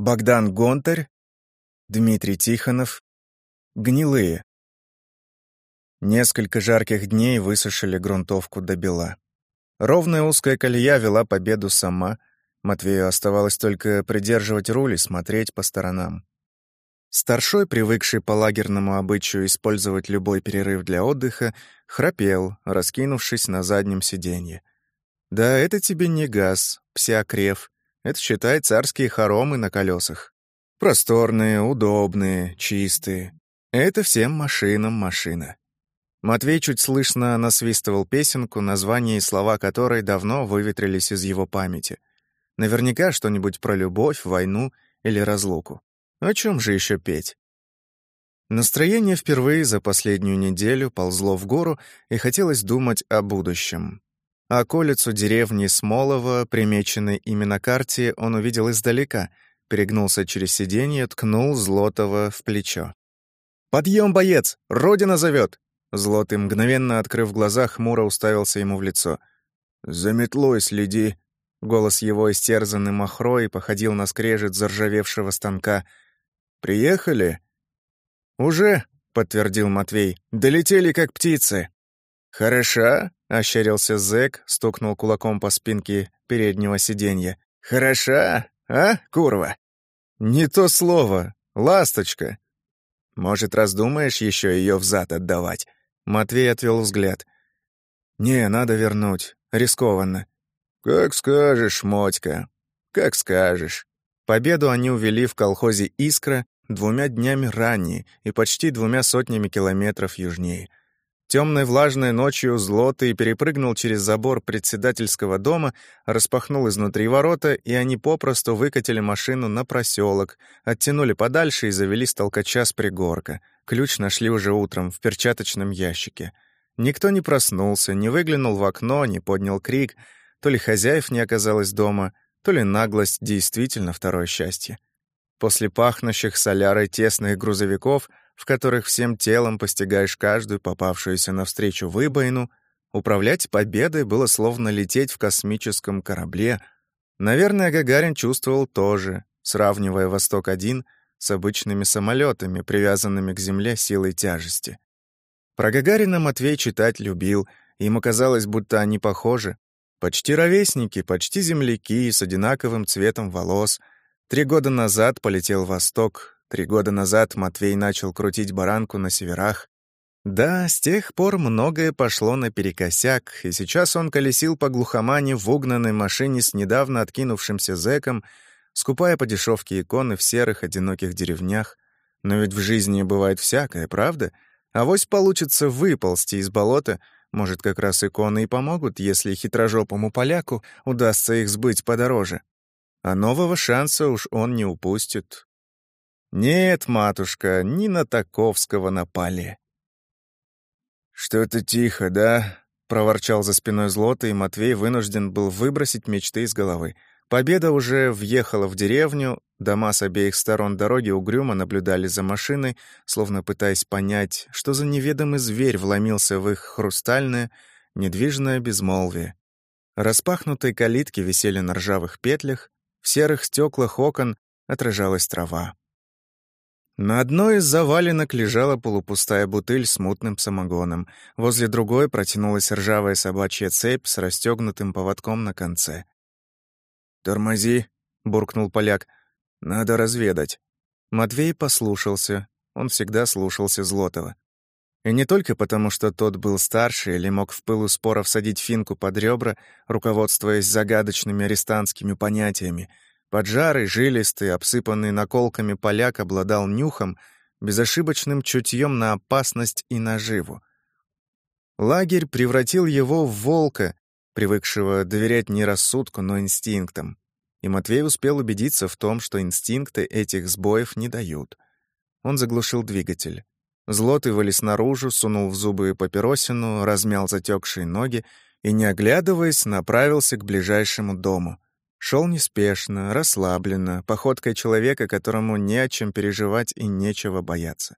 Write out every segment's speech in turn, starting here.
Богдан Гонтарь, Дмитрий Тихонов, Гнилые. Несколько жарких дней высушили грунтовку до бела. Ровная узкая колея вела победу сама. Матвею оставалось только придерживать руль и смотреть по сторонам. Старшой, привыкший по лагерному обычаю использовать любой перерыв для отдыха, храпел, раскинувшись на заднем сиденье. Да, это тебе не газ, псиокрев. Это, считай, царские хоромы на колесах. Просторные, удобные, чистые. Это всем машинам машина. Матвей чуть слышно насвистывал песенку, название и слова которой давно выветрились из его памяти. Наверняка что-нибудь про любовь, войну или разлуку. О чем же еще петь? Настроение впервые за последнюю неделю ползло в гору, и хотелось думать о будущем. Околицу деревни Смолово, примеченной ими на карте, он увидел издалека, перегнулся через сиденье, ткнул Злотова в плечо. «Подъем, боец! Родина зовет!» Злотый, мгновенно открыв глаза, хмуро уставился ему в лицо. «За метлой следи!» Голос его, истерзанный махрой, походил на скрежет заржавевшего станка — «Приехали?» «Уже», — подтвердил Матвей. «Долетели, как птицы». «Хороша?» — ощерился зэк, стукнул кулаком по спинке переднего сиденья. «Хороша, а, курва?» «Не то слово. Ласточка». «Может, раздумаешь еще ее взад отдавать?» Матвей отвел взгляд. «Не, надо вернуть. Рискованно». «Как скажешь, Мотька. Как скажешь». Победу они увели в колхозе «Искра» двумя днями ранее и почти двумя сотнями километров южнее. Темной влажной ночью Злотый перепрыгнул через забор председательского дома, распахнул изнутри ворота, и они попросту выкатили машину на проселок, оттянули подальше и завели с толкача с пригорка. Ключ нашли уже утром в перчаточном ящике. Никто не проснулся, не выглянул в окно, не поднял крик. То ли хозяев не оказалось дома, то ли наглость действительно второе счастье. После пахнущих солярой тесных грузовиков, в которых всем телом постигаешь каждую попавшуюся навстречу выбоину, управлять победой было словно лететь в космическом корабле. Наверное, Гагарин чувствовал тоже, сравнивая «Восток-1» с обычными самолетами, привязанными к Земле силой тяжести. Про Гагарина Матвей читать любил, ему казалось, будто они похожи, Почти ровесники, почти земляки, с одинаковым цветом волос. Три года назад полетел восток, три года назад Матвей начал крутить баранку на северах. Да, с тех пор многое пошло наперекосяк, и сейчас он колесил по глухомане в угнанной машине с недавно откинувшимся зэком, скупая по дешевке иконы в серых одиноких деревнях. Но ведь в жизни бывает всякое, правда? Авось получится выползти из болота — может, как раз иконы и помогут, если хитрожопому поляку удастся их сбыть подороже. А нового шанса уж он не упустит. Нет, матушка, не на Таковского напали. «Что-то тихо, да?» — проворчал за спиной Злота, и Матвей вынужден был выбросить мечты из головы. Победа уже въехала в деревню, дома с обеих сторон дороги угрюмо наблюдали за машиной, словно пытаясь понять, что за неведомый зверь вломился в их хрустальное, недвижное безмолвие. Распахнутые калитки висели на ржавых петлях, в серых стеклах окон отражалась трава. На одной из заваленок лежала полупустая бутыль с мутным самогоном. Возле другой протянулась ржавая собачья цепь с расстегнутым поводком на конце. «Тормози», — буркнул поляк. «Надо разведать». Матвей послушался. Он всегда слушался Злотова. И не только потому, что тот был старше или мог в пылу споров садить финку под ребра, руководствуясь загадочными арестантскими понятиями. Поджарый, жилистый, обсыпанный наколками поляк обладал нюхом, безошибочным чутьем на опасность и наживу. Лагерь превратил его в волка, привыкшего доверять не рассудку, но инстинктам. И Матвей успел убедиться в том, что инстинкты этих сбоев не дают. Он заглушил двигатель. Злотый вылез наружу, сунул в зубы папиросину, размял затекшие ноги и, не оглядываясь, направился к ближайшему дому. Шел неспешно, расслабленно, походкой человека, которому не о чем переживать и нечего бояться.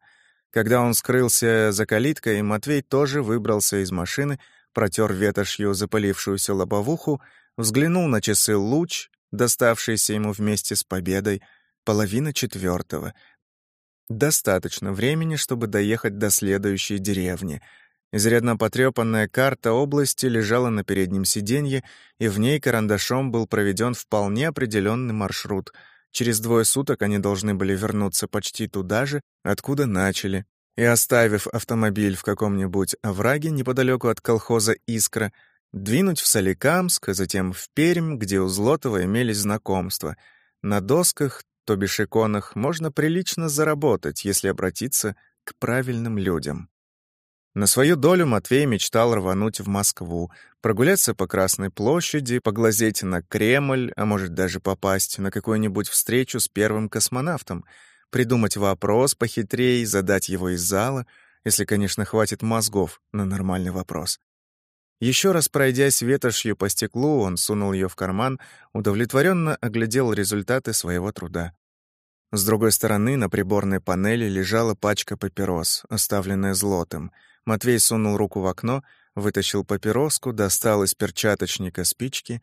Когда он скрылся за калиткой, Матвей тоже выбрался из машины, протер ветошью запалившуюся лобовуху, взглянул на часы луч, доставшийся ему вместе с победой, половина четвертого. Достаточно времени, чтобы доехать до следующей деревни. Изрядно потрепанная карта области лежала на переднем сиденье, и в ней карандашом был проведен вполне определенный маршрут. Через двое суток они должны были вернуться почти туда же, откуда начали, и, оставив автомобиль в каком-нибудь овраге неподалеку от колхоза «Искра», двинуть в Соликамск, а затем в Пермь, где у Злотова имелись знакомства. На досках, то бишь иконах, можно прилично заработать, если обратиться к правильным людям. На свою долю Матвей мечтал рвануть в Москву, прогуляться по Красной площади, поглазеть на Кремль, а может даже попасть на какую-нибудь встречу с первым космонавтом, придумать вопрос похитрее, задать его из зала, если, конечно, хватит мозгов на нормальный вопрос. Еще раз пройдясь ветошью по стеклу, он сунул ее в карман, удовлетворенно оглядел результаты своего труда. С другой стороны, на приборной панели лежала пачка папирос, оставленная злотым — Матвей сунул руку в окно, вытащил папироску, достал из перчаточника спички.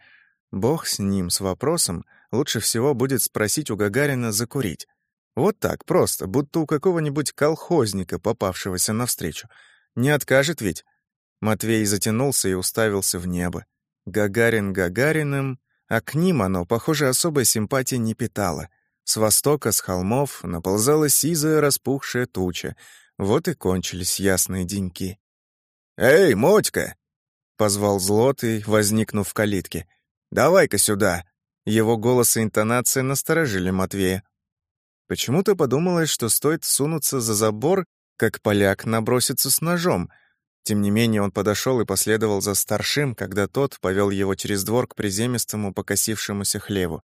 Бог с ним, с вопросом. Лучше всего будет спросить у Гагарина закурить. Вот так, просто, будто у какого-нибудь колхозника, попавшегося навстречу. Не откажет ведь? Матвей затянулся и уставился в небо. Гагарин Гагариным, а к ним оно, похоже, особой симпатии не питало. С востока, с холмов, наползала сизая распухшая туча. Вот и кончились ясные деньки. «Эй, Мотька!» — позвал Злотый, возникнув в калитке. «Давай-ка сюда!» Его голос и интонация насторожили Матвея. Почему-то подумалось, что стоит сунуться за забор, как поляк набросится с ножом. Тем не менее он подошел и последовал за старшим, когда тот повел его через двор к приземистому покосившемуся хлеву.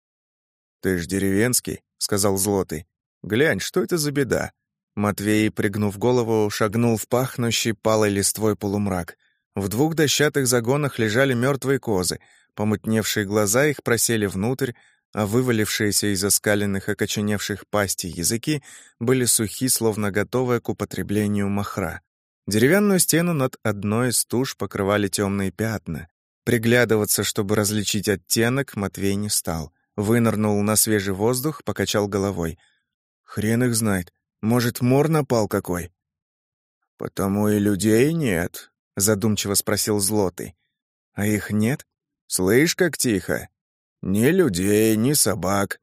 «Ты ж деревенский», — сказал Злотый. «Глянь, что это за беда? Матвей, пригнув голову, шагнул в пахнущий палой листвой полумрак. В двух дощатых загонах лежали мертвые козы. Помутневшие глаза их просели внутрь, а вывалившиеся из оскаленных окоченевших пастей языки были сухи, словно готовые к употреблению махра. Деревянную стену над одной из туш покрывали темные пятна. Приглядываться, чтобы различить оттенок, Матвей не стал. Вынырнул на свежий воздух, покачал головой. Хрен их знает. Может, мор напал какой?» «Потому и людей нет», — задумчиво спросил Злотый. «А их нет? Слышь, как тихо. Ни людей, ни собак.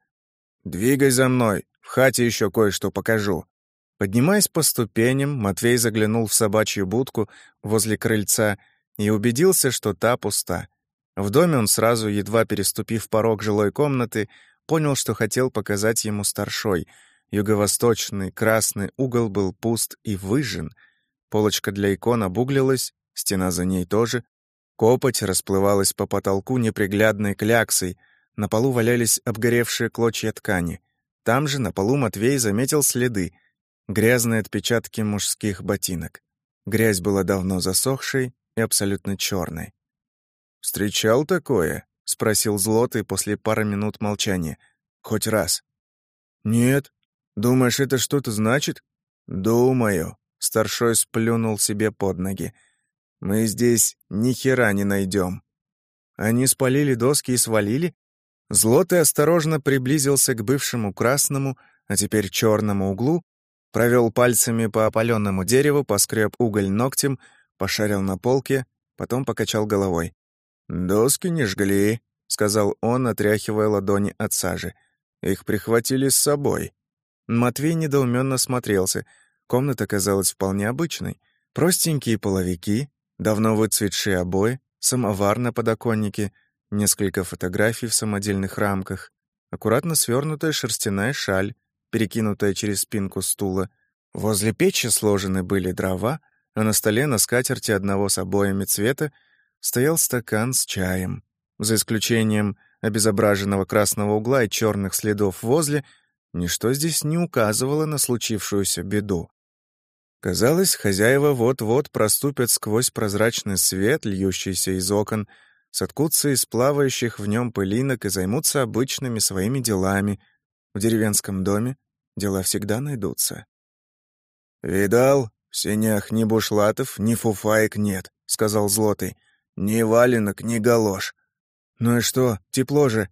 Двигай за мной, в хате еще кое-что покажу». Поднимаясь по ступеням, Матвей заглянул в собачью будку возле крыльца и убедился, что та пуста. В доме он сразу, едва переступив порог жилой комнаты, понял, что хотел показать ему старшой — Юго-восточный красный угол был пуст и выжжен. Полочка для икон обуглилась, стена за ней тоже. Копоть расплывалась по потолку неприглядной кляксой. На полу валялись обгоревшие клочья ткани. Там же на полу Матвей заметил следы. Грязные отпечатки мужских ботинок. Грязь была давно засохшей и абсолютно черной. «Встречал такое?» — спросил Злотый после пары минут молчания. «Хоть раз». «Нет», Думаешь, это что-то значит? Думаю. Старшой сплюнул себе под ноги. Мы здесь ни хера не найдем. Они спалили доски и свалили? Злотый осторожно приблизился к бывшему красному, а теперь черному углу, провел пальцами по опаленному дереву, поскреб уголь ногтем, пошарил на полке, потом покачал головой. «Доски не жгли», — сказал он, отряхивая ладони от сажи. «Их прихватили с собой». Матвей недоуменно смотрелся. Комната казалась вполне обычной. Простенькие половики, давно выцветшие обои, самовар на подоконнике, несколько фотографий в самодельных рамках, аккуратно свернутая шерстяная шаль, перекинутая через спинку стула. Возле печи сложены были дрова, а на столе на скатерти одного с обоями цвета стоял стакан с чаем. За исключением обезображенного красного угла и черных следов возле — Ничто здесь не указывало на случившуюся беду. Казалось, хозяева вот-вот проступят сквозь прозрачный свет, льющийся из окон, соткутся из плавающих в нем пылинок и займутся обычными своими делами. В деревенском доме дела всегда найдутся. «Видал, в сенях ни бушлатов, ни фуфаек нет», — сказал Злотый. «Ни валенок, ни галош». «Ну и что, тепло же?»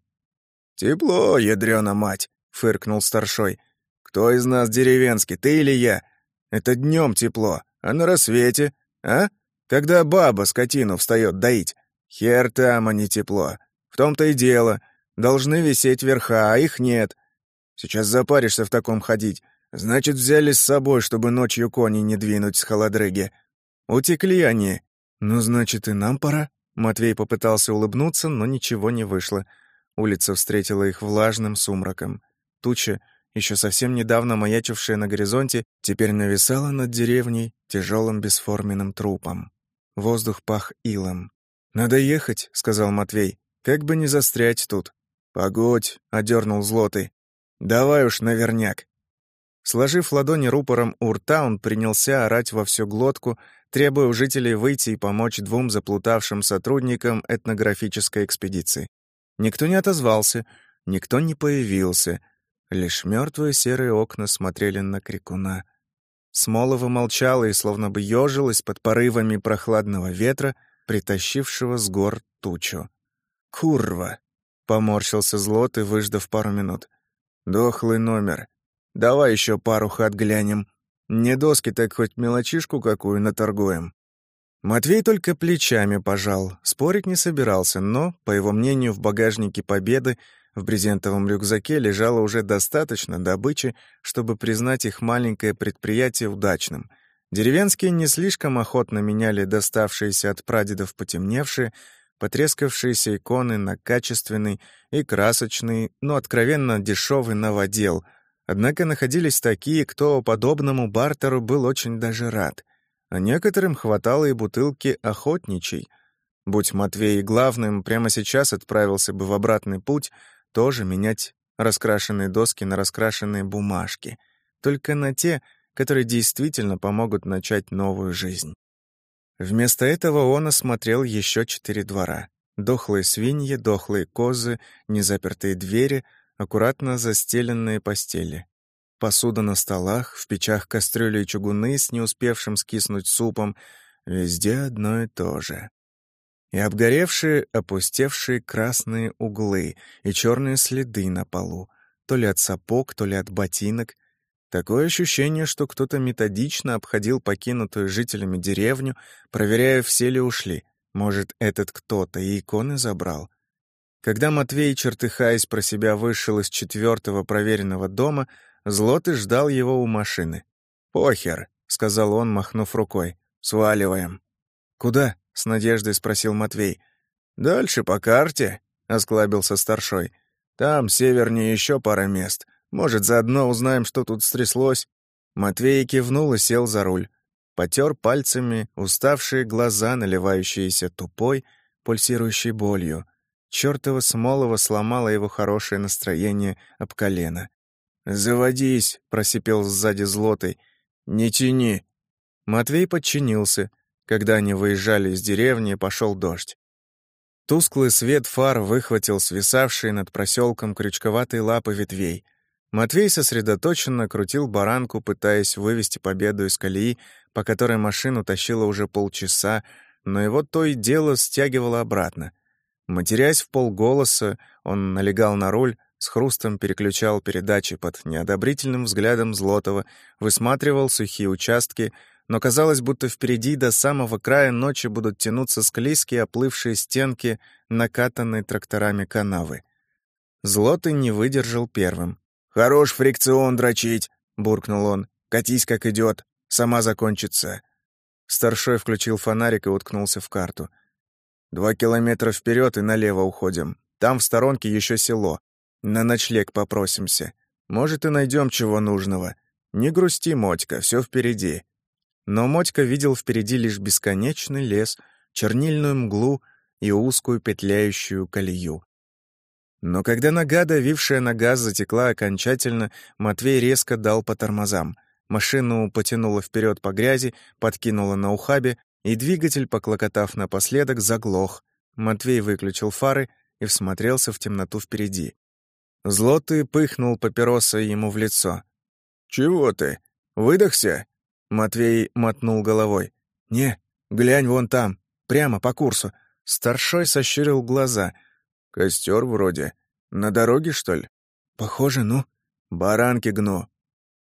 «Тепло, ядрёна мать фыркнул старшой. «Кто из нас деревенский, ты или я? Это днем тепло, а на рассвете, а? Когда баба скотину встает доить. Хер там, а не тепло. В том-то и дело. Должны висеть верха, а их нет. Сейчас запаришься в таком ходить. Значит, взяли с собой, чтобы ночью кони не двинуть с холодрыги. Утекли они. Ну, значит, и нам пора. Матвей попытался улыбнуться, но ничего не вышло. Улица встретила их влажным сумраком. Туча, еще совсем недавно маячившая на горизонте, теперь нависала над деревней тяжелым бесформенным трупом. Воздух пах илом. «Надо ехать», — сказал Матвей. «Как бы не застрять тут». «Погодь», — одернул Злотый. «Давай уж наверняк». Сложив ладони рупором у рта, он принялся орать во всю глотку, требуя у жителей выйти и помочь двум заплутавшим сотрудникам этнографической экспедиции. Никто не отозвался, никто не появился. Лишь мертвые серые окна смотрели на крикуна. Смолова молчала и словно бы ёжилась под порывами прохладного ветра, притащившего с гор тучу. «Курва!» — поморщился Злот и, выждав пару минут. «Дохлый номер. Давай еще пару хат глянем. Не доски, так хоть мелочишку какую наторгуем». Матвей только плечами пожал, спорить не собирался, но, по его мнению, в багажнике «Победы» в брезентовом рюкзаке лежало уже достаточно добычи, чтобы признать их маленькое предприятие удачным. Деревенские не слишком охотно меняли доставшиеся от прадедов потемневшие, потрескавшиеся иконы на качественный и красочный, но откровенно дешевый новодел. Однако находились такие, кто подобному бартеру был очень даже рад — а некоторым хватало и бутылки охотничьей. Будь Матвей главным, прямо сейчас отправился бы в обратный путь, тоже менять раскрашенные доски на раскрашенные бумажки, только на те, которые действительно помогут начать новую жизнь. Вместо этого он осмотрел еще четыре двора. Дохлые свиньи, дохлые козы, незапертые двери, аккуратно застеленные постели. Посуда на столах, в печах кастрюли и чугуны с не успевшим скиснуть супом. Везде одно и то же. И обгоревшие, опустевшие красные углы и черные следы на полу, то ли от сапог, то ли от ботинок. Такое ощущение, что кто-то методично обходил покинутую жителями деревню, проверяя, все ли ушли. Может, этот кто-то и иконы забрал. Когда Матвей, чертыхаясь про себя, вышел из четвертого проверенного дома, Злотый ждал его у машины. «Похер», — сказал он, махнув рукой. «Сваливаем». «Куда?» — с надеждой спросил Матвей. «Дальше по карте», — осклабился старшой. «Там севернее еще пара мест. Может, заодно узнаем, что тут стряслось». Матвей кивнул и сел за руль. Потер пальцами уставшие глаза, наливающиеся тупой, пульсирующей болью. Чёртова Смолова сломала его хорошее настроение об колено. «Заводись», — просипел сзади злотый. «Не тяни». Матвей подчинился. Когда они выезжали из деревни, пошел дождь. Тусклый свет фар выхватил свисавшие над проселком крючковатые лапы ветвей. Матвей сосредоточенно крутил баранку, пытаясь вывести победу из колеи, по которой машину тащило уже полчаса, но его то и дело стягивало обратно. Матерясь в полголоса, он налегал на руль, с хрустом переключал передачи под неодобрительным взглядом Злотова, высматривал сухие участки, но казалось, будто впереди до самого края ночи будут тянуться склизкие оплывшие стенки, накатанные тракторами канавы. Злотый не выдержал первым. «Хорош фрикцион дрочить!» — буркнул он. «Катись, как идет, сама закончится». Старшой включил фонарик и уткнулся в карту. «Два километра вперед и налево уходим. Там в сторонке еще село. На ночлег попросимся. Может, и найдем чего нужного. Не грусти, Мотька, все впереди». Но Мотька видел впереди лишь бесконечный лес, чернильную мглу и узкую петляющую колею. Но когда нога, давившая на газ, затекла окончательно, Матвей резко дал по тормозам. Машину потянуло вперед по грязи, подкинуло на ухабе, и двигатель, поклокотав напоследок, заглох. Матвей выключил фары и всмотрелся в темноту впереди. Злотый пыхнул папиросой ему в лицо. «Чего ты? Выдохся?» Матвей мотнул головой. «Не, глянь вон там, прямо по курсу». Старшой сощурил глаза. «Костер вроде. На дороге, что ли?» «Похоже, ну». Баранки гну.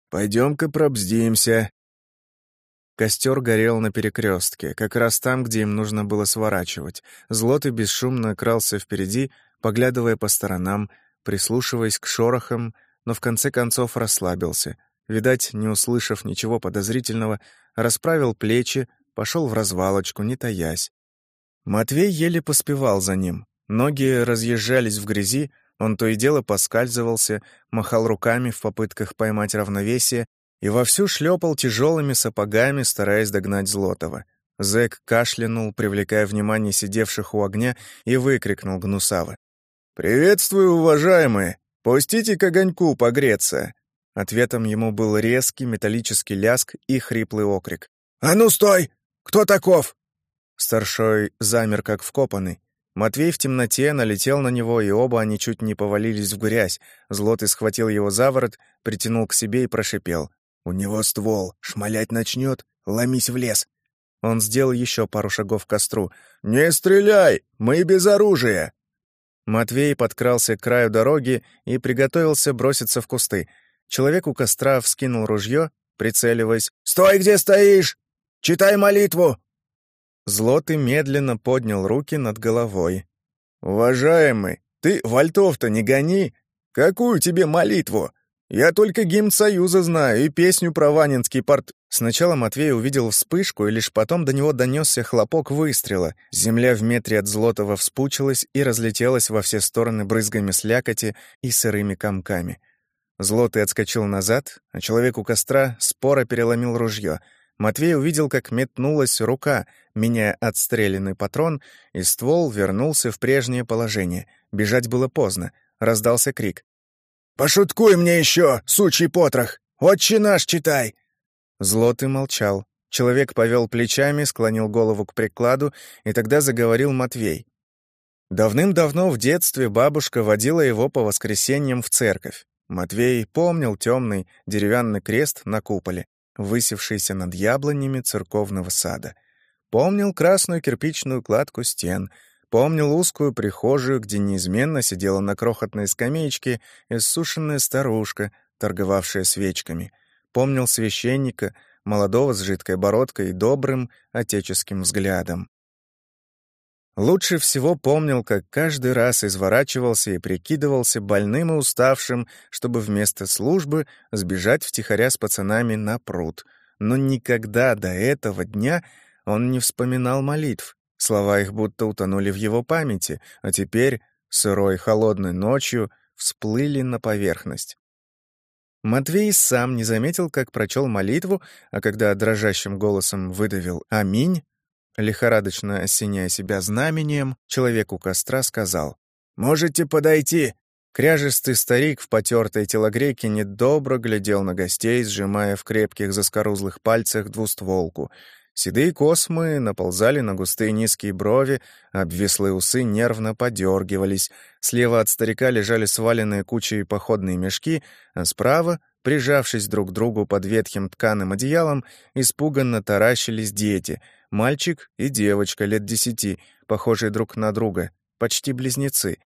Пойдем-ка пробздимся». Костер горел на перекрестке, как раз там, где им нужно было сворачивать. Злотый бесшумно крался впереди, поглядывая по сторонам, прислушиваясь к шорохам, но в конце концов расслабился. Видать, не услышав ничего подозрительного, расправил плечи, пошел в развалочку, не таясь. Матвей еле поспевал за ним. Ноги разъезжались в грязи, он то и дело поскальзывался, махал руками в попытках поймать равновесие, и вовсю шлепал тяжелыми сапогами, стараясь догнать Злотова. Зэк кашлянул, привлекая внимание сидевших у огня, и выкрикнул гнусаво. «Приветствую, уважаемые! Пустите к огоньку погреться!» Ответом ему был резкий металлический ляск и хриплый окрик. «А ну стой! Кто таков?» Старшой замер, как вкопанный. Матвей в темноте налетел на него, и оба они чуть не повалились в грязь. Злотый схватил его за ворот, притянул к себе и прошипел. «У него ствол. Шмалять начнет. Ломись в лес». Он сделал еще пару шагов к костру. «Не стреляй! Мы без оружия!» Матвей подкрался к краю дороги и приготовился броситься в кусты. Человек у костра вскинул ружье, прицеливаясь. «Стой, где стоишь! Читай молитву!» Злотый медленно поднял руки над головой. «Уважаемый, ты вальтов-то не гони! Какую тебе молитву? Я только гимн Союза знаю и песню про Ванинский порт...» Сначала Матвей увидел вспышку, и лишь потом до него донесся хлопок выстрела. Земля в метре от Злотова вспучилась и разлетелась во все стороны брызгами слякоти и сырыми комками. Злотый отскочил назад, а человек у костра споро переломил ружье. Матвей увидел, как метнулась рука, меняя отстрелянный патрон, и ствол вернулся в прежнее положение. Бежать было поздно. Раздался крик. «Пошуткуй мне еще, сучий потрох! Отче наш читай!» Злотый молчал. Человек повел плечами, склонил голову к прикладу, и тогда заговорил Матвей. Давным-давно в детстве бабушка водила его по воскресеньям в церковь. Матвей помнил темный деревянный крест на куполе, высевшийся над яблонями церковного сада. Помнил красную кирпичную кладку стен — Помнил узкую прихожую, где неизменно сидела на крохотной скамеечке иссушенная старушка, торговавшая свечками. Помнил священника, молодого с жидкой бородкой и добрым отеческим взглядом. Лучше всего помнил, как каждый раз изворачивался и прикидывался больным и уставшим, чтобы вместо службы сбежать втихаря с пацанами на пруд. Но никогда до этого дня он не вспоминал молитв, Слова их будто утонули в его памяти, а теперь, сырой холодной ночью, всплыли на поверхность. Матвей сам не заметил, как прочел молитву, а когда дрожащим голосом выдавил «Аминь», лихорадочно осеняя себя знамением, человек у костра сказал «Можете подойти». Кряжистый старик в потертой телогрейке недобро глядел на гостей, сжимая в крепких заскорузлых пальцах двустволку — Седые космы наползали на густые низкие брови, обвислые усы нервно подергивались. Слева от старика лежали сваленные кучей походные мешки, а справа, прижавшись друг к другу под ветхим тканым одеялом, испуганно таращились дети, мальчик и девочка лет десяти, похожие друг на друга, почти близнецы.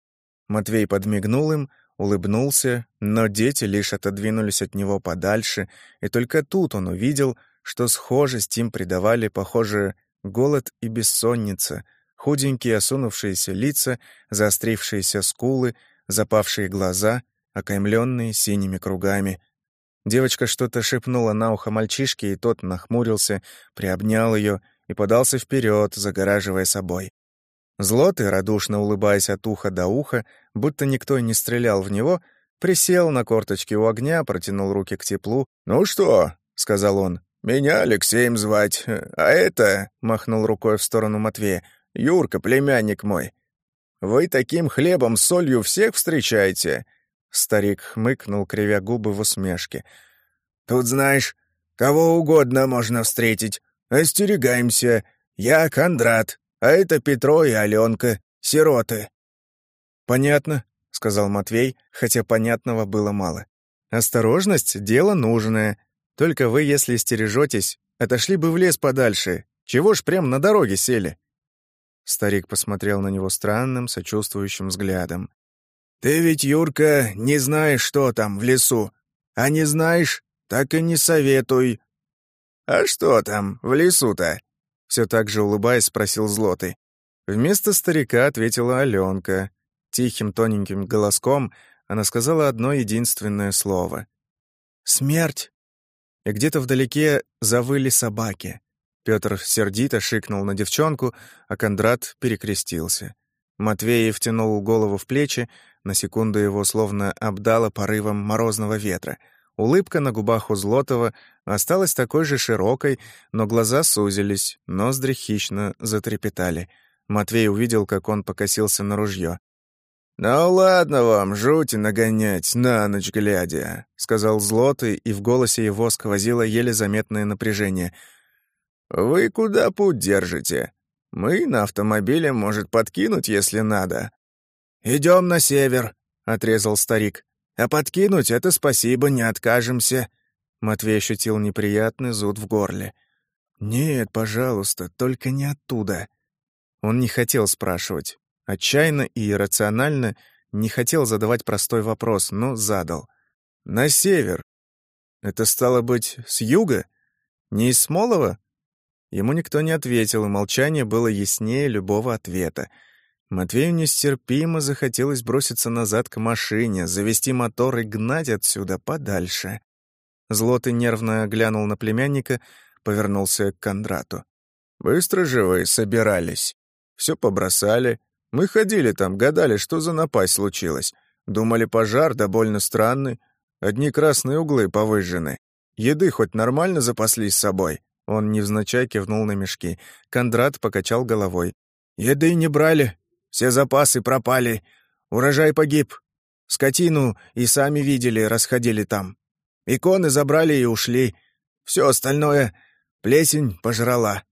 Матвей подмигнул им, улыбнулся, но дети лишь отодвинулись от него подальше, и только тут он увидел — что схожесть им придавали, похоже, голод и бессонница, худенькие осунувшиеся лица, заострившиеся скулы, запавшие глаза, окаймленные синими кругами. Девочка что-то шепнула на ухо мальчишке, и тот нахмурился, приобнял ее и подался вперед, загораживая собой. Злотый, радушно улыбаясь от уха до уха, будто никто и не стрелял в него, присел на корточки у огня, протянул руки к теплу. «Ну что?» — сказал он. «Меня Алексеем звать, а это...» — махнул рукой в сторону Матвея. «Юрка, племянник мой. Вы таким хлебом с солью всех встречаете?» Старик хмыкнул, кривя губы в усмешке. «Тут, знаешь, кого угодно можно встретить. Остерегаемся. Я Кондрат, а это Петро и Аленка, сироты». «Понятно», — сказал Матвей, хотя понятного было мало. «Осторожность — дело нужное. Только вы, если стережетесь, отошли бы в лес подальше. Чего ж прямо на дороге сели?» Старик посмотрел на него странным, сочувствующим взглядом. «Ты ведь, Юрка, не знаешь, что там в лесу. А не знаешь, так и не советуй». «А что там, в лесу-то?» Все так же улыбаясь, спросил Злотый. Вместо старика ответила Аленка. Тихим тоненьким голоском она сказала одно единственное слово. «Смерть!» И где-то вдалеке завыли собаки. Петр сердито шикнул на девчонку, а Кондрат перекрестился. Матвеев втянул голову в плечи, на секунду его словно обдало порывом морозного ветра. Улыбка на губах у Злотова осталась такой же широкой, но глаза сузились, ноздри хищно затрепетали. Матвей увидел, как он покосился на ружье. «Ну ладно вам, жути нагонять, на ночь глядя», — сказал Злотый, и в голосе его сквозило еле заметное напряжение. «Вы куда путь держите? Мы на автомобиле, может, подкинуть, если надо». «Идем на север», — отрезал старик. «А подкинуть — это спасибо, не откажемся». Матвей ощутил неприятный зуд в горле. «Нет, пожалуйста, только не оттуда». Он не хотел спрашивать. Отчаянно и иррационально не хотел задавать простой вопрос, но задал. «На север. Это стало быть с юга? Не из Смолова?» Ему никто не ответил, и молчание было яснее любого ответа. Матвею нестерпимо захотелось броситься назад к машине, завести мотор и гнать отсюда подальше. Злотый нервно глянул на племянника, повернулся к Кондрату. «Быстро же вы собирались. Все побросали. Мы ходили там, гадали, что за напасть случилась. Думали, пожар, да больно странный. Одни красные углы повыжжены. Еды хоть нормально запаслись с собой?» Он невзначай кивнул на мешки. Кондрат покачал головой. «Еды не брали, все запасы пропали. Урожай погиб. Скотину и сами видели, расходили там. Иконы забрали и ушли. Все остальное плесень пожрала».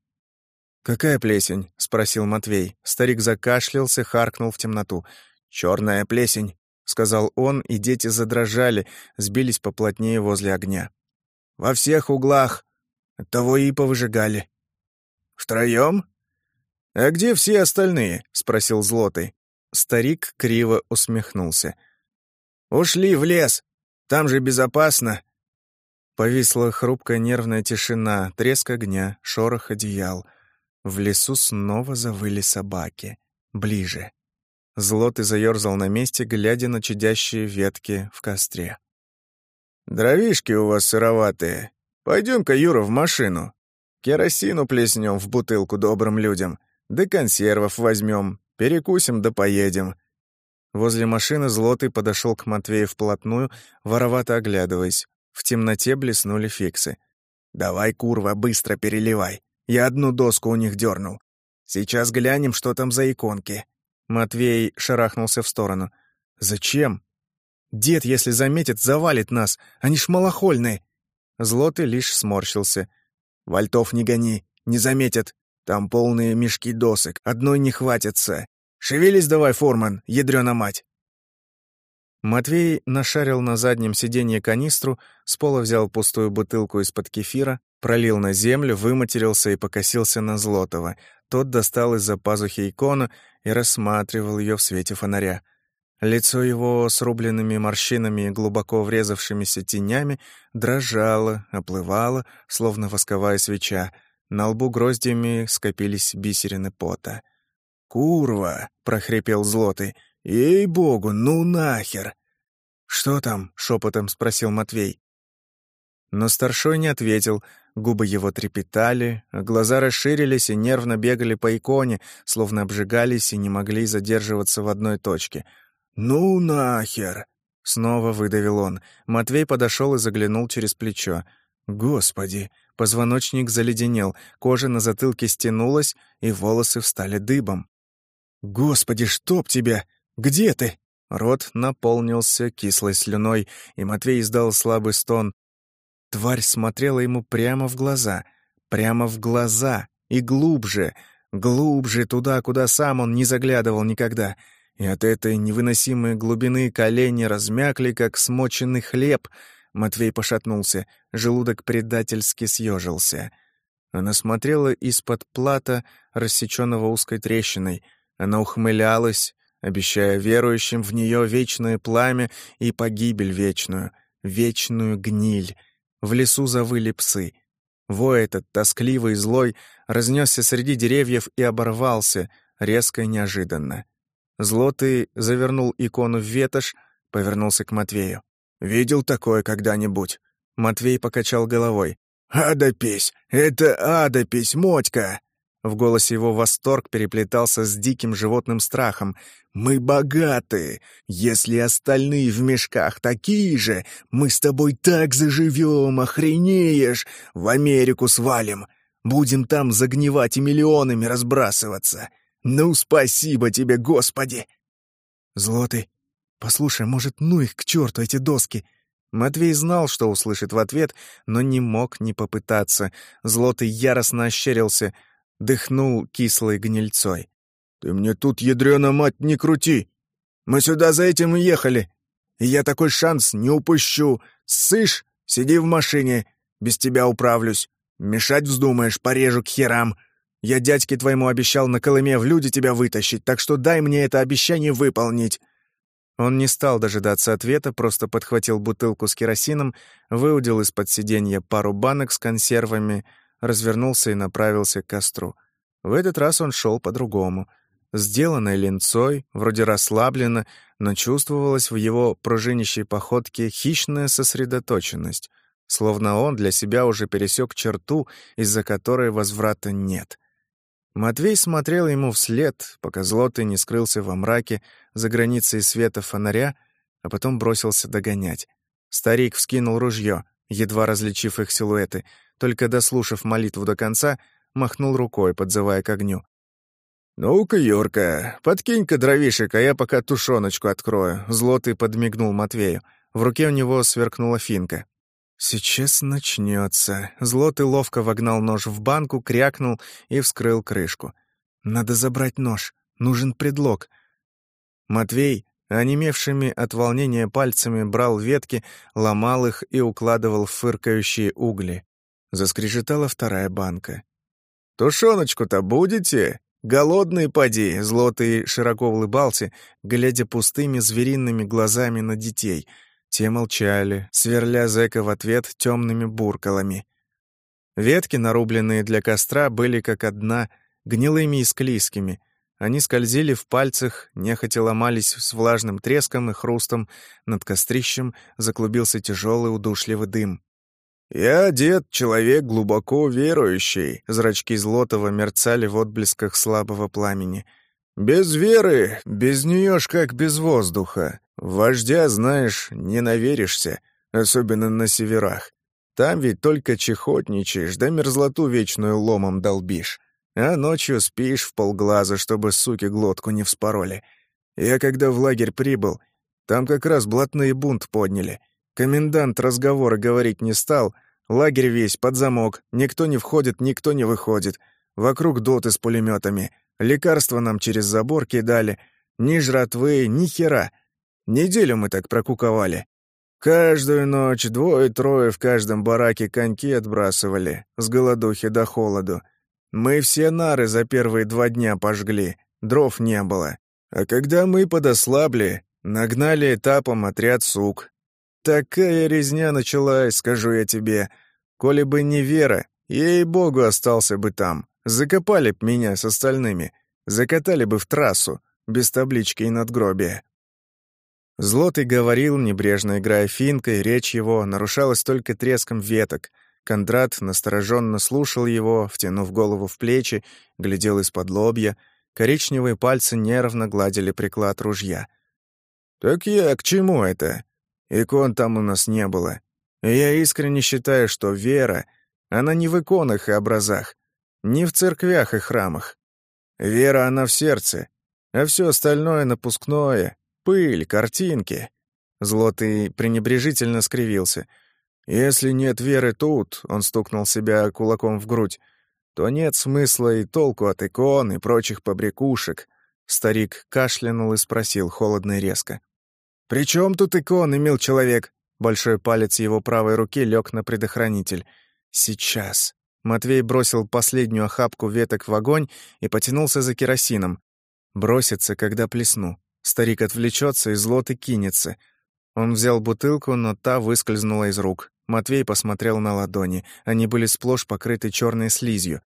«Какая плесень?» — спросил Матвей. Старик закашлялся, харкнул в темноту. «Черная плесень», — сказал он, и дети задрожали, сбились поплотнее возле огня. «Во всех углах. Оттого и повыжигали». «Втроем?» «А где все остальные?» — спросил Злотый. Старик криво усмехнулся. «Ушли в лес. Там же безопасно». Повисла хрупкая нервная тишина, треск огня, шорох одеял. В лесу снова завыли собаки. Ближе. Злотый заёрзал на месте, глядя на чадящие ветки в костре. «Дровишки у вас сыроватые. Пойдём-ка, Юра, в машину. Керосину плеснем в бутылку добрым людям. Да консервов возьмем, перекусим да поедем». Возле машины Злотый подошел к Матвею вплотную, воровато оглядываясь. В темноте блеснули фиксы. «Давай, курва, быстро переливай. Я одну доску у них дернул. Сейчас глянем, что там за иконки». Матвей шарахнулся в сторону. «Зачем? Дед, если заметит, завалит нас. Они ж малохольные». Злотый лишь сморщился. «Вальтов не гони, не заметят. Там полные мешки досок, одной не хватится. Шевелись давай, Форман, ядрёна мать!» Матвей нашарил на заднем сиденье канистру, с пола взял пустую бутылку из-под кефира, пролил на землю, выматерился и покосился на Злотова. Тот достал из-за пазухи икону и рассматривал ее в свете фонаря. Лицо его с рубленными морщинами и глубоко врезавшимися тенями дрожало, оплывало, словно восковая свеча, на лбу гроздями скопились бисерины пота. «Курва!» — прохрипел Злотый. «Ей-богу, ну нахер!» «Что там?» — шепотом спросил Матвей. Но старшой не ответил, губы его трепетали, глаза расширились и нервно бегали по иконе, словно обжигались и не могли задерживаться в одной точке. «Ну нахер!» — снова выдавил он. Матвей подошел и заглянул через плечо. «Господи!» Позвоночник заледенел, кожа на затылке стянулась, и волосы встали дыбом. «Господи, чтоб тебя! Где ты?» Рот наполнился кислой слюной, и Матвей издал слабый стон. Тварь смотрела ему прямо в глаза, прямо в глаза, и глубже, глубже туда, куда сам он не заглядывал никогда. И от этой невыносимой глубины колени размякли, как смоченный хлеб — Матвей пошатнулся, желудок предательски съежился. Она смотрела из-под плата, рассеченного узкой трещиной. Она ухмылялась, обещая верующим в нее вечное пламя и погибель вечную. вечную гниль. В лесу завыли псы. Вой этот, тоскливый и злой, разнесся среди деревьев и оборвался, резко и неожиданно. Злотый завернул икону в ветошь, повернулся к Матвею. «Видел такое когда-нибудь?» Матвей покачал головой. «Адопись! Это адопись, Мотька!» В голосе его восторг переплетался с диким животным страхом. «Мы богаты! Если остальные в мешках такие же, мы с тобой так заживем, охренеешь! В Америку свалим! Будем там загнивать и миллионами разбрасываться! Ну, спасибо тебе, Господи!» «Злотый, послушай, может, ну их к черту эти доски?» Матвей знал, что услышит в ответ, но не мог не попытаться. Злотый яростно ощерился — дыхнул кислой гнильцой. «Ты мне тут, ядрёна мать, не крути! Мы сюда за этим и ехали, и я такой шанс не упущу. Сышь, сиди в машине, без тебя управлюсь. Мешать вздумаешь, порежу к херам. Я дядьке твоему обещал на Колыме в люди тебя вытащить, так что дай мне это обещание выполнить». Он не стал дожидаться ответа, просто подхватил бутылку с керосином, выудил из-под сиденья пару банок с консервами — развернулся и направился к костру. В этот раз он шел по-другому. Сделанной линцой, вроде расслабленно, но чувствовалась в его пружинищей походке хищная сосредоточенность, словно он для себя уже пересек черту, из-за которой возврата нет. Матвей смотрел ему вслед, пока Злотый не скрылся во мраке за границей света фонаря, а потом бросился догонять. Старик вскинул ружье, едва различив их силуэты — только дослушав молитву до конца, махнул рукой, подзывая к огню. «Ну-ка, Юрка, подкинь-ка дровишек, а я пока тушеночку открою», — Злотый подмигнул Матвею. В руке у него сверкнула финка. «Сейчас начнется. Злотый ловко вогнал нож в банку, крякнул и вскрыл крышку. «Надо забрать нож. Нужен предлог». Матвей, онемевшими от волнения пальцами, брал ветки, ломал их и укладывал в фыркающие угли. Заскрежетала вторая банка. «Тушеночку-то будете? Голодный поди!» Злотый широко улыбался, глядя пустыми звериными глазами на детей. Те молчали, сверля зэка в ответ темными буркалами. Ветки, нарубленные для костра, были как одна, гнилыми и склизкими. Они скользили в пальцах, нехотя ломались с влажным треском и хрустом. Над кострищем заклубился тяжелый удушливый дым. «Я дед, человек глубоко верующий», — зрачки Злотова мерцали в отблесках слабого пламени. «Без веры, без нее ж как без воздуха. Вождя, знаешь, не наверишься, особенно на северах. Там ведь только чехотничаешь, да мерзлоту вечную ломом долбишь. А ночью спишь в полглаза, чтобы суки глотку не вспороли. Я когда в лагерь прибыл, там как раз блатные бунт подняли». Комендант разговоры говорить не стал. Лагерь весь под замок. Никто не входит, никто не выходит. Вокруг доты с пулеметами. Лекарства нам через забор кидали. Ни жратвы, ни хера. Неделю мы так прокуковали. Каждую ночь двое-трое в каждом бараке коньки отбрасывали. С голодухи до холоду. Мы все нары за первые два дня пожгли. Дров не было. А когда мы подослабли, нагнали этапом отряд сук. Такая резня началась, скажу я тебе. Коли бы не Вера, ей-богу, остался бы там. Закопали б меня с остальными. Закатали бы в трассу, без таблички и надгробия. Злотый говорил, небрежно играя финкой, речь его нарушалась только треском веток. Кондрат настороженно слушал его, втянув голову в плечи, глядел из-под лобья. Коричневые пальцы нервно гладили приклад ружья. «Так я к чему это?» Икон там у нас не было. И я искренне считаю, что вера, она не в иконах и образах, не в церквях и храмах. Вера, она в сердце, а все остальное напускное, пыль, картинки. Злотый пренебрежительно скривился. Если нет веры тут, он стукнул себя кулаком в грудь, то нет смысла и толку от икон и прочих побрякушек. Старик кашлянул и спросил холодно и резко. «При чем тут иконы, мил человек?» Большой палец его правой руки лег на предохранитель. «Сейчас». Матвей бросил последнюю охапку веток в огонь и потянулся за керосином. Бросится, когда плесну. Старик отвлечется и злоты кинется. Он взял бутылку, но та выскользнула из рук. Матвей посмотрел на ладони. Они были сплошь покрыты черной слизью.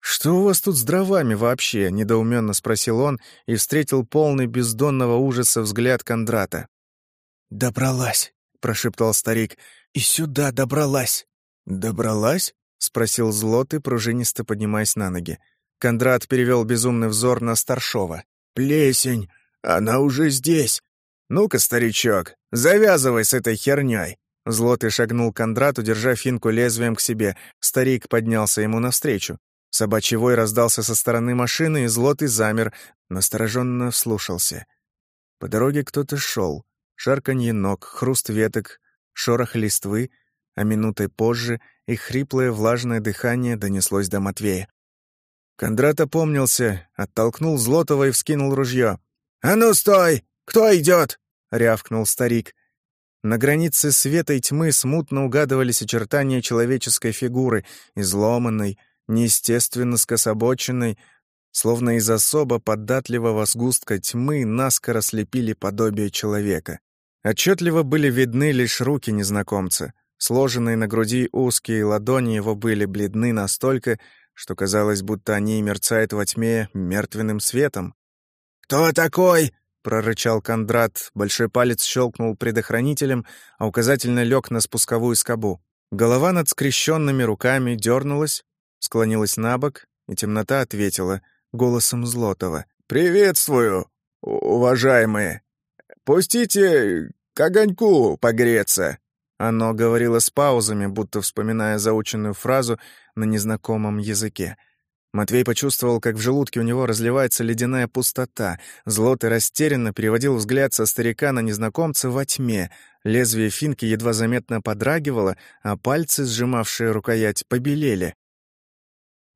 «Что у вас тут с дровами вообще?» — недоуменно спросил он и встретил полный бездонного ужаса взгляд Кондрата. «Добралась», — прошептал старик, — «и сюда добралась». «Добралась?» — спросил Злотый, пружинисто поднимаясь на ноги. Кондрат перевел безумный взор на Старшова. «Плесень! Она уже здесь!» «Ну-ка, старичок, завязывай с этой херней!» Злотый шагнул к Кондрату, держа финку лезвием к себе. Старик поднялся ему навстречу. Собачий вой раздался со стороны машины, и Злотый замер, настороженно вслушался. По дороге кто-то шел. Шарканье ног, хруст веток, шорох листвы, а минутой позже их хриплое влажное дыхание донеслось до Матвея. Кондрат опомнился, оттолкнул Злотова и вскинул ружье. «А ну, стой! Кто идет?» — рявкнул старик. На границе света и тьмы смутно угадывались очертания человеческой фигуры, изломанной, неестественно скособоченной, словно из особо податливого сгустка тьмы наскоро слепили подобие человека. Отчетливо были видны лишь руки незнакомца. Сложенные на груди узкие ладони его были бледны настолько, что казалось, будто они мерцают во тьме мертвенным светом. «Кто такой?» — прорычал Кондрат. Большой палец щелкнул предохранителем, а указательно лег на спусковую скобу. Голова над скрещенными руками дернулась, склонилась на бок, и темнота ответила голосом Злотова. «Приветствую, уважаемые! Пустите к огоньку погреться!» Оно говорило с паузами, будто вспоминая заученную фразу на незнакомом языке. Матвей почувствовал, как в желудке у него разливается ледяная пустота. Злотый растерянно переводил взгляд со старика на незнакомца во тьме. Лезвие финки едва заметно подрагивало, а пальцы, сжимавшие рукоять, побелели.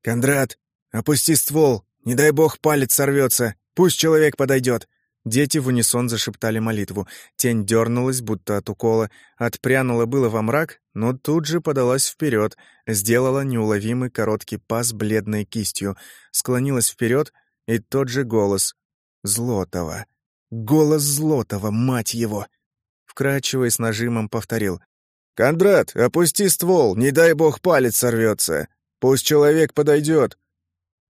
«Кондрат, опусти ствол! Не дай бог палец сорвется! Пусть человек подойдет!» Дети в унисон зашептали молитву. Тень дернулась, будто от укола, отпрянула было во мрак, но тут же подалась вперед, сделала неуловимый короткий пас бледной кистью, склонилась вперед, и тот же голос. Злотова. Голос Злотова, мать его! Вкрадчиво с нажимом повторил. «Кондрат, опусти ствол, не дай бог палец сорвется. Пусть человек подойдет».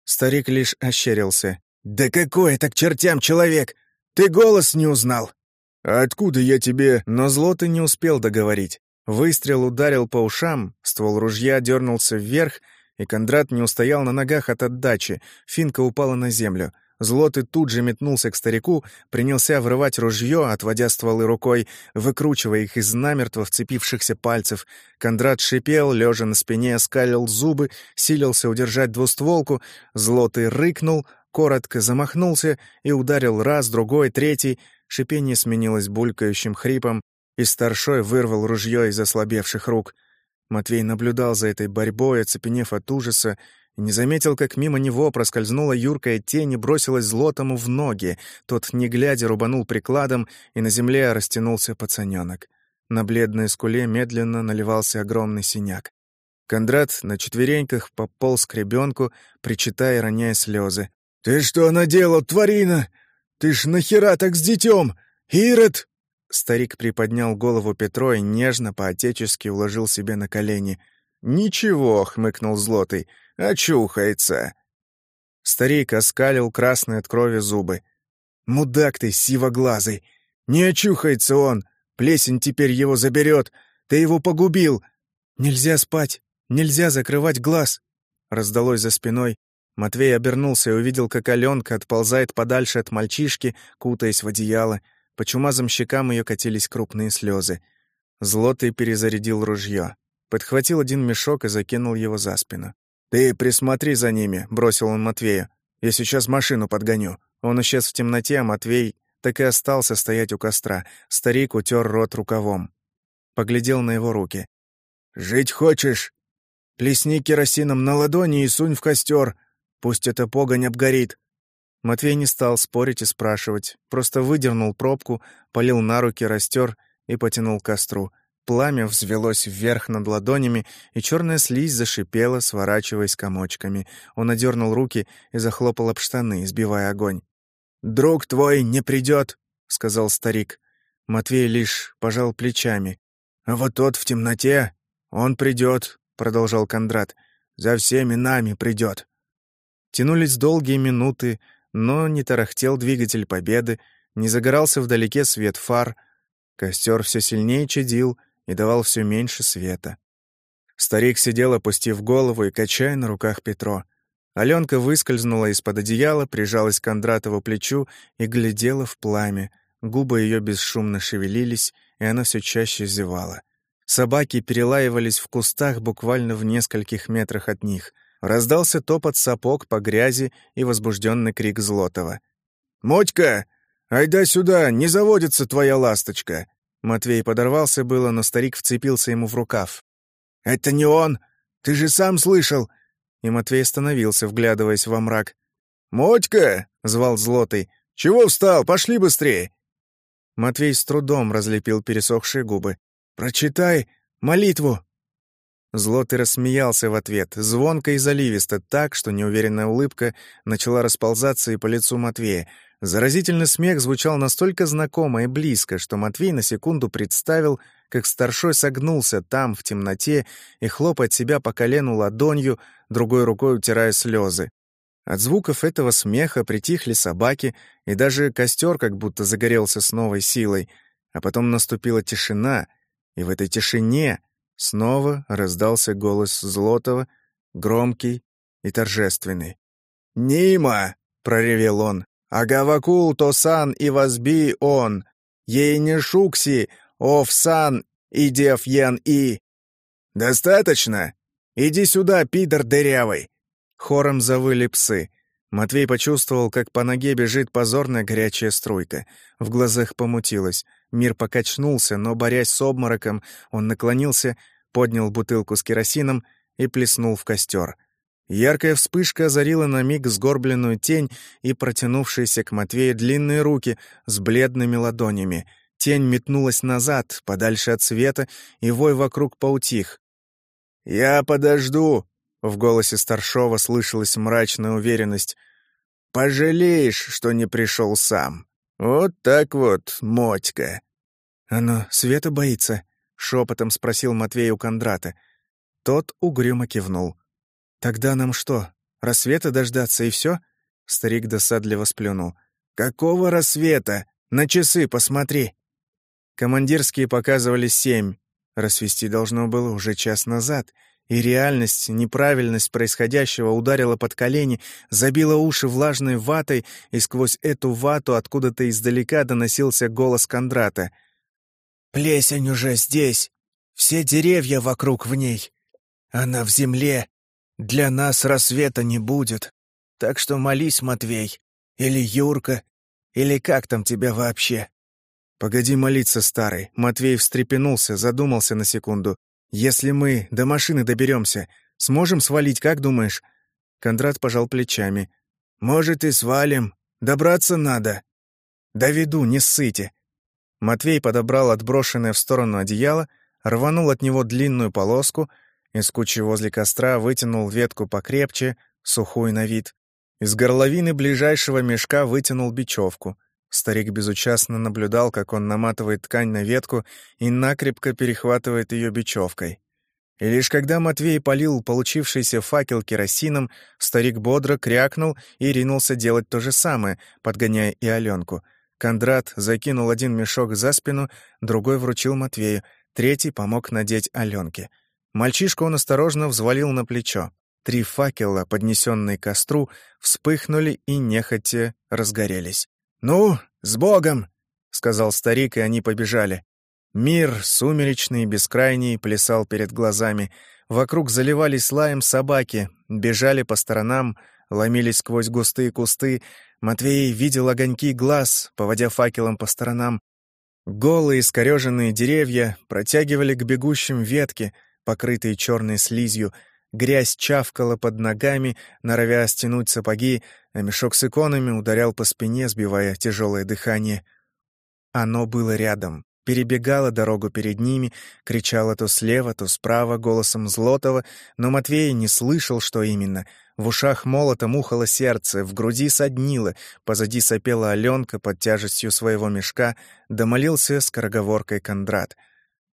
Старик лишь ощерился. «Да какой это к чертям человек! Ты голос не узнал!» «Откуда я тебе?» Но Злотый не успел договорить. Выстрел ударил по ушам, ствол ружья дернулся вверх, и Кондрат не устоял на ногах от отдачи. Финка упала на землю. Злотый тут же метнулся к старику, принялся врывать ружье, отводя стволы рукой, выкручивая их из намертво вцепившихся пальцев. Кондрат шипел, лежа на спине, скалил зубы, силился удержать двустволку. Злотый рыкнул, коротко замахнулся и ударил раз, другой, третий. Шипение сменилось булькающим хрипом, и старшой вырвал ружье из ослабевших рук. Матвей наблюдал за этой борьбой, оцепенев от ужаса, и не заметил, как мимо него проскользнула юркая тень и бросилась злотому в ноги. Тот, не глядя, рубанул прикладом, и на земле растянулся пацаненок. На бледной скуле медленно наливался огромный синяк. Кондрат на четвереньках пополз к ребенку, причитая и роняя слезы. «Ты что наделал, тварина? Ты ж нахера так с детем? Ирод!» Старик приподнял голову Петро и нежно, по-отечески уложил себе на колени. «Ничего», — хмыкнул Злотый, — «очухается». Старик оскалил красные от крови зубы. «Мудак ты, сивоглазый! Не очухается он! Плесень теперь его заберет! Ты его погубил! Нельзя спать! Нельзя закрывать глаз!» Раздалось за спиной, Матвей обернулся и увидел, как Аленка отползает подальше от мальчишки, кутаясь в одеяло. По чумазым щекам ее катились крупные слезы. Злотый перезарядил ружье. Подхватил один мешок и закинул его за спину. «Ты присмотри за ними», — бросил он Матвею. «Я сейчас машину подгоню». Он исчез в темноте, а Матвей так и остался стоять у костра. Старик утер рот рукавом. Поглядел на его руки. «Жить хочешь? Плесни керосином на ладони и сунь в костер. Пусть эта погонь обгорит». Матвей не стал спорить и спрашивать, просто выдернул пробку, полил на руки, растер и потянул к костру. Пламя взвелось вверх над ладонями, и черная слизь зашипела, сворачиваясь комочками. Он одернул руки и захлопал об штаны, сбивая огонь. «Друг твой не придет», — сказал старик. Матвей лишь пожал плечами. «А вот тот в темноте, он придет», — продолжал Кондрат. «За всеми нами придет». Тянулись долгие минуты, но не тарахтел двигатель победы, не загорался вдалеке свет фар. Костер все сильнее чадил и давал все меньше света. Старик сидел, опустив голову и качая на руках Петро. Аленка выскользнула из-под одеяла, прижалась к Кондратову плечу и глядела в пламя. Губы ее бесшумно шевелились, и она все чаще зевала. Собаки перелаивались в кустах буквально в нескольких метрах от них. Раздался топот сапог по грязи и возбужденный крик Злотова. «Мотька! Айда сюда! Не заводится твоя ласточка!» Матвей подорвался было, но старик вцепился ему в рукав. «Это не он! Ты же сам слышал!» И Матвей остановился, вглядываясь во мрак. «Мотька!» — звал Злотый. «Чего встал? Пошли быстрее!» Матвей с трудом разлепил пересохшие губы. «Прочитай молитву!» Злотый рассмеялся в ответ, звонко и заливисто, так, что неуверенная улыбка начала расползаться и по лицу Матвея, Заразительный смех звучал настолько знакомо и близко, что Матвей на секунду представил, как старшой согнулся там, в темноте, и хлопает себя по колену ладонью, другой рукой утирая слезы. От звуков этого смеха притихли собаки, и даже костер как будто загорелся с новой силой. А потом наступила тишина, и в этой тишине снова раздался голос Злотова, громкий и торжественный. «Нима!» — проревел он. Агавакул тосан и возби он, ей не шукси, овсан и ян и. Достаточно? Иди сюда, пидор дырявый. Хором завыли псы. Матвей почувствовал, как по ноге бежит позорная горячая струйка. В глазах помутилось. Мир покачнулся, но, борясь с обмороком, он наклонился, поднял бутылку с керосином и плеснул в костер. Яркая вспышка озарила на миг сгорбленную тень и протянувшиеся к Матвею длинные руки с бледными ладонями. Тень метнулась назад, подальше от света, и вой вокруг поутих. «Я подожду!» — в голосе старшова слышалась мрачная уверенность. «Пожалеешь, что не пришел сам. Вот так вот, мотька!» «Оно света боится?» — шепотом спросил Матвей у Кондрата. Тот угрюмо кивнул. «Тогда нам что, рассвета дождаться и все? Старик досадливо сплюнул. «Какого рассвета? На часы посмотри!» Командирские показывали семь. Рассвести должно было уже час назад. И реальность, неправильность происходящего ударила под колени, забила уши влажной ватой, и сквозь эту вату откуда-то издалека доносился голос Кондрата. «Плесень уже здесь, все деревья вокруг в ней. Она в земле, для нас рассвета не будет. Так что молись, Матвей. Или Юрка. Или как там тебя вообще?» «Погоди молиться, старый». Матвей встрепенулся, задумался на секунду. «Если мы до машины доберемся, сможем свалить, как думаешь?» Кондрат пожал плечами. «Может, и свалим. Добраться надо». «Доведу, не ссыте». Матвей подобрал отброшенное в сторону одеяло, рванул от него длинную полоску — из кучи возле костра вытянул ветку покрепче, сухую на вид. Из горловины ближайшего мешка вытянул бечевку. Старик безучастно наблюдал, как он наматывает ткань на ветку и накрепко перехватывает ее бечевкой. И лишь когда Матвей полил получившийся факел керосином, старик бодро крякнул и ринулся делать то же самое, подгоняя и Аленку. Кондрат закинул один мешок за спину, другой вручил Матвею, третий помог надеть Аленке — Мальчишку он осторожно взвалил на плечо. Три факела, поднесенные к костру, вспыхнули и нехотя разгорелись. «Ну, с Богом!» — сказал старик, и они побежали. Мир, сумеречный, бескрайний, плясал перед глазами. Вокруг заливались лаем собаки, бежали по сторонам, ломились сквозь густые кусты. Матвей видел огоньки глаз, поводя факелом по сторонам. Голые, искореженные деревья протягивали к бегущим ветки — покрытые черной слизью, грязь чавкала под ногами, норовя стянуть сапоги, а мешок с иконами ударял по спине, сбивая тяжелое дыхание. Оно было рядом. Перебегала дорогу перед ними, кричала то слева, то справа голосом Злотова, но Матвей не слышал, что именно. В ушах молотом ухало сердце, в груди соднило, позади сопела Аленка под тяжестью своего мешка, домолился скороговоркой Кондрат.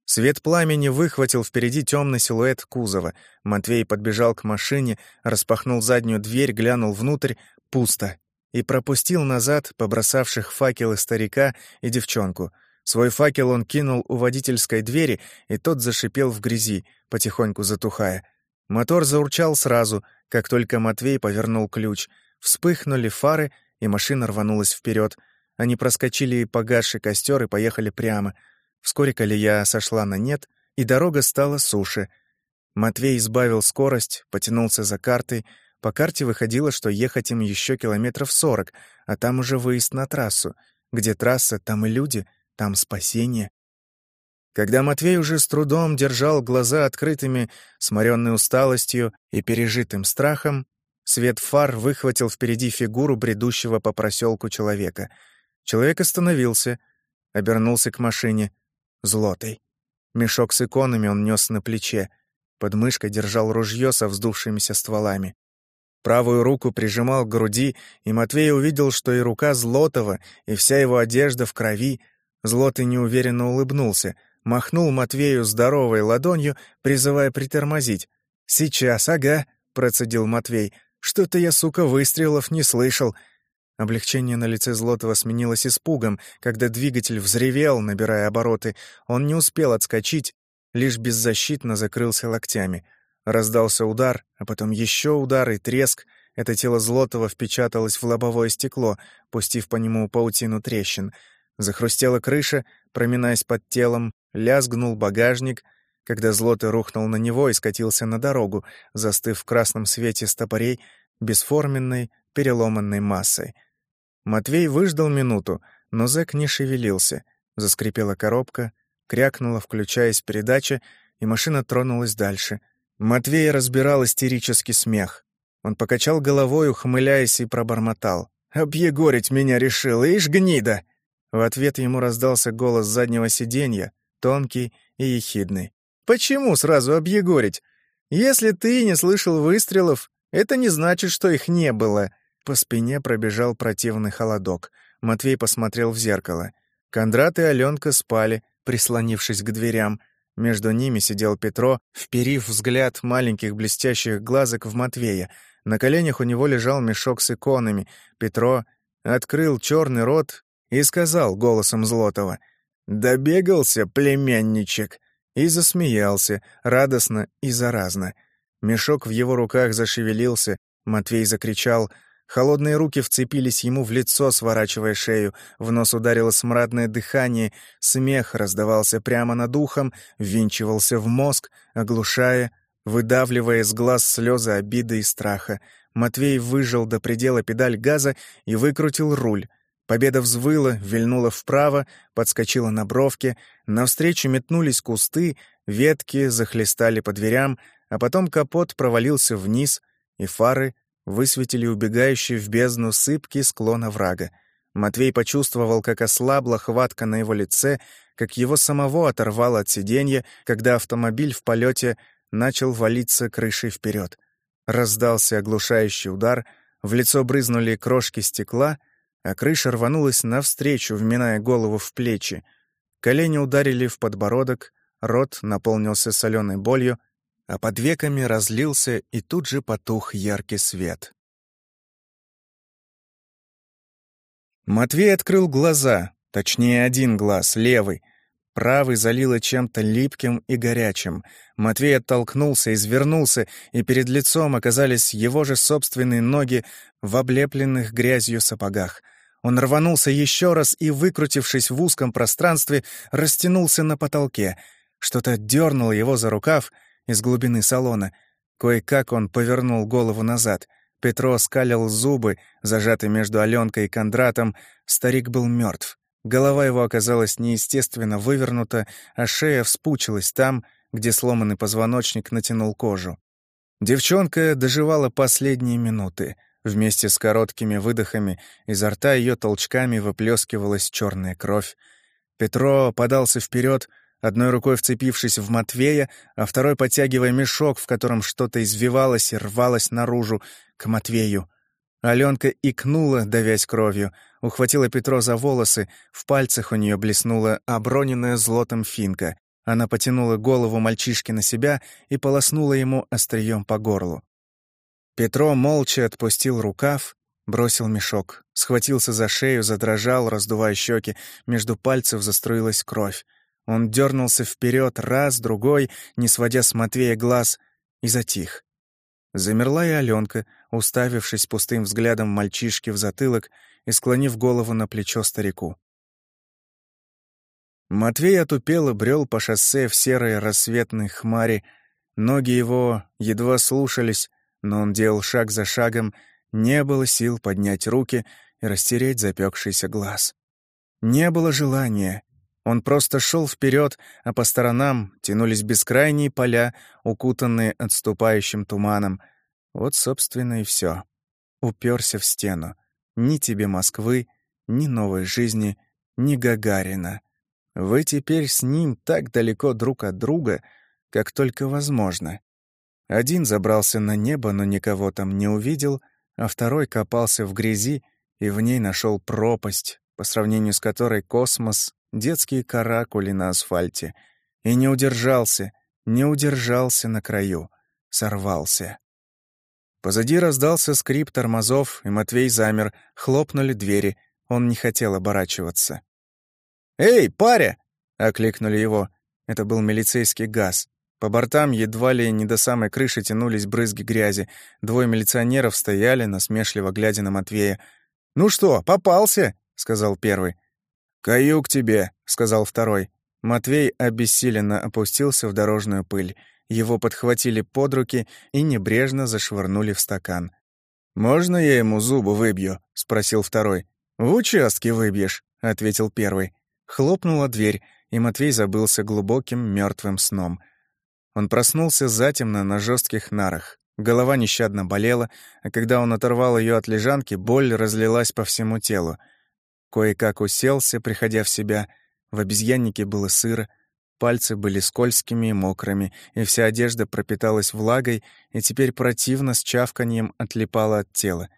Свет пламени выхватил впереди темный силуэт кузова. Матвей подбежал к машине, распахнул заднюю дверь, глянул внутрь — пусто. И пропустил назад побросавших факелы старика и девчонку — Свой факел он кинул у водительской двери, и тот зашипел в грязи, потихоньку затухая. Мотор заурчал сразу, как только Матвей повернул ключ. Вспыхнули фары, и машина рванулась вперед. Они проскочили погасший костер и поехали прямо. Вскоре колея сошла на нет, и дорога стала суше. Матвей избавил скорость, потянулся за картой. По карте выходило, что ехать им еще километров сорок, а там уже выезд на трассу. Где трасса, там и люди — там спасение. Когда Матвей уже с трудом держал глаза открытыми, сморенной усталостью и пережитым страхом, свет фар выхватил впереди фигуру бредущего по проселку человека. Человек остановился, обернулся к машине. Злотый. Мешок с иконами он нес на плече. Под мышкой держал ружье со вздувшимися стволами. Правую руку прижимал к груди, и Матвей увидел, что и рука Злотова, и вся его одежда в крови — Злотый неуверенно улыбнулся, махнул Матвею здоровой ладонью, призывая притормозить. «Сейчас, ага», — процедил Матвей. «Что-то я, сука, выстрелов не слышал». Облегчение на лице Злотова сменилось испугом, когда двигатель взревел, набирая обороты. Он не успел отскочить, лишь беззащитно закрылся локтями. Раздался удар, а потом еще удар и треск. Это тело Злотова впечаталось в лобовое стекло, пустив по нему паутину трещин — Захрустела крыша, проминаясь под телом, лязгнул багажник, когда злотый рухнул на него и скатился на дорогу, застыв в красном свете стопорей бесформенной, переломанной массой. Матвей выждал минуту, но зэк не шевелился. Заскрипела коробка, крякнула, включаясь передача, и машина тронулась дальше. Матвей разбирал истерический смех. Он покачал головой, ухмыляясь, и пробормотал. «Объегорить меня решил, ишь гнида!» В ответ ему раздался голос заднего сиденья, тонкий и ехидный. «Почему сразу объегорить? Если ты не слышал выстрелов, это не значит, что их не было». По спине пробежал противный холодок. Матвей посмотрел в зеркало. Кондрат и Аленка спали, прислонившись к дверям. Между ними сидел Петро, вперив взгляд маленьких блестящих глазок в Матвея. На коленях у него лежал мешок с иконами. Петро открыл черный рот и сказал голосом Злотова «Добегался, племянничек!» и засмеялся, радостно и заразно. Мешок в его руках зашевелился, Матвей закричал Холодные руки вцепились ему в лицо, сворачивая шею, в нос ударило смрадное дыхание, смех раздавался прямо над ухом, ввинчивался в мозг, оглушая, выдавливая из глаз слезы обиды и страха. Матвей выжил до предела педаль газа и выкрутил руль. Победа взвыла, вильнула вправо, подскочила на бровке, навстречу метнулись кусты, ветки захлестали по дверям, а потом капот провалился вниз, и фары высветили убегающий в бездну сыпки склона врага. Матвей почувствовал, как ослабла хватка на его лице, как его самого оторвало от сиденья, когда автомобиль в полете начал валиться крышей вперед. Раздался оглушающий удар, в лицо брызнули крошки стекла — а крыша рванулась навстречу, вминая голову в плечи. Колени ударили в подбородок, рот наполнился соленой болью, а под веками разлился и тут же потух яркий свет. Матвей открыл глаза, точнее один глаз, левый. Правый залило чем-то липким и горячим. Матвей оттолкнулся, извернулся, и перед лицом оказались его же собственные ноги в облепленных грязью сапогах — он рванулся еще раз и, выкрутившись в узком пространстве, растянулся на потолке. Что-то дернуло его за рукав из глубины салона. Кое-как он повернул голову назад. Петро скалил зубы, зажатый между Аленкой и Кондратом. Старик был мертв. Голова его оказалась неестественно вывернута, а шея вспучилась там, где сломанный позвоночник натянул кожу. Девчонка доживала последние минуты. Вместе с короткими выдохами изо рта ее толчками выплескивалась черная кровь. Петро подался вперед, одной рукой вцепившись в Матвея, а второй подтягивая мешок, в котором что-то извивалось и рвалось наружу, к Матвею. Аленка икнула, давясь кровью, ухватила Петро за волосы, в пальцах у нее блеснула оброненная злотом финка. Она потянула голову мальчишки на себя и полоснула ему острием по горлу. Петро молча отпустил рукав, бросил мешок, схватился за шею, задрожал, раздувая щеки, между пальцев заструилась кровь. Он дернулся вперед раз, другой, не сводя с Матвея глаз, и затих. Замерла и Аленка, уставившись пустым взглядом мальчишки в затылок и склонив голову на плечо старику. Матвей отупело брел по шоссе в серой рассветной хмари. Ноги его едва слушались, но он делал шаг за шагом, не было сил поднять руки и растереть запекшийся глаз. Не было желания. Он просто шел вперед, а по сторонам тянулись бескрайние поля, укутанные отступающим туманом. Вот, собственно, и все. Уперся в стену. Ни тебе Москвы, ни новой жизни, ни Гагарина. Вы теперь с ним так далеко друг от друга, как только возможно. Один забрался на небо, но никого там не увидел, а второй копался в грязи и в ней нашел пропасть, по сравнению с которой космос — детские каракули на асфальте. И не удержался, не удержался на краю, сорвался. Позади раздался скрип тормозов, и Матвей замер, хлопнули двери, он не хотел оборачиваться. «Эй, паря!» — окликнули его. Это был милицейский газ. По бортам едва ли не до самой крыши тянулись брызги грязи. Двое милиционеров стояли, насмешливо глядя на Матвея. «Ну что, попался?» — сказал первый. «Каюк тебе», — сказал второй. Матвей обессиленно опустился в дорожную пыль. Его подхватили под руки и небрежно зашвырнули в стакан. «Можно я ему зубы выбью?» — спросил второй. «В участке выбьешь», — ответил первый. Хлопнула дверь, и Матвей забылся глубоким мертвым сном. Он проснулся затемно на жестких нарах. Голова нещадно болела, а когда он оторвал ее от лежанки, боль разлилась по всему телу. Кое-как уселся, приходя в себя. В обезьяннике было сыро, пальцы были скользкими и мокрыми, и вся одежда пропиталась влагой и теперь противно с чавканьем отлипала от тела.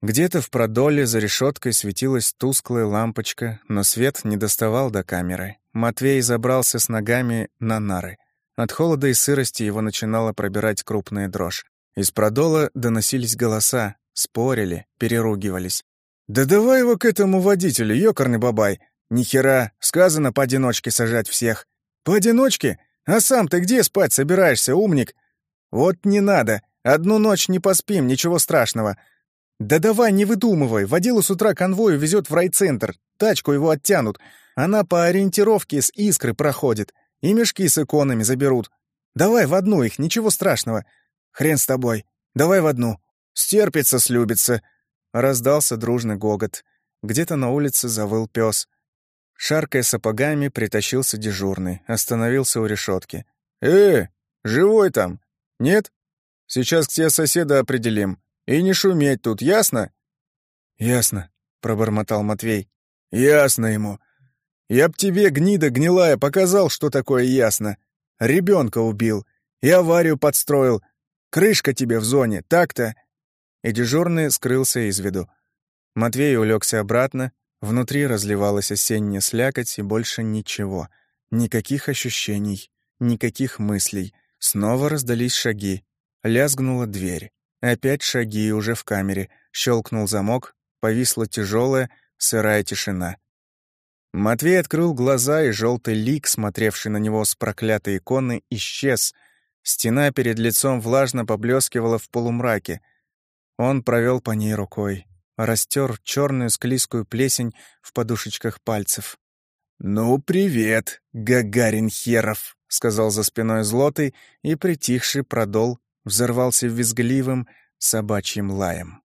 Где-то в продоле за решеткой светилась тусклая лампочка, но свет не доставал до камеры. Матвей забрался с ногами на нары. От холода и сырости его начинала пробирать крупная дрожь. Из продола доносились голоса, спорили, переругивались. «Да давай его к этому водителю, ёкарный бабай! Нихера, сказано поодиночке сажать всех!» «Поодиночке? А сам ты где спать собираешься, умник?» «Вот не надо, одну ночь не поспим, ничего страшного. «Да давай, не выдумывай. Водилу с утра конвою везет в райцентр. Тачку его оттянут. Она по ориентировке с искры проходит. И мешки с иконами заберут. Давай в одну их, ничего страшного. Хрен с тобой. Давай в одну. Стерпится, слюбится». Раздался дружный гогот. Где-то на улице завыл пес. Шаркая сапогами, притащился дежурный. Остановился у решетки. «Э, живой там? Нет? Сейчас к тебе соседа определим. И не шуметь тут, ясно?» «Ясно», — пробормотал Матвей. «Ясно ему. Я б тебе, гнида гнилая, показал, что такое ясно. Ребенка убил и аварию подстроил. Крышка тебе в зоне, так-то?» И дежурный скрылся из виду. Матвей улегся обратно, внутри разливалась осенняя слякоть и больше ничего. Никаких ощущений, никаких мыслей. Снова раздались шаги. Лязгнула дверь. Опять шаги уже в камере. Щелкнул замок, повисла тяжелая, сырая тишина. Матвей открыл глаза, и желтый лик, смотревший на него с проклятой иконы, исчез. Стена перед лицом влажно поблескивала в полумраке. Он провел по ней рукой, растер черную склизкую плесень в подушечках пальцев. «Ну, привет, Гагарин Херов», — сказал за спиной Злотый, и притихший продол взорвался визгливым собачьим лаем.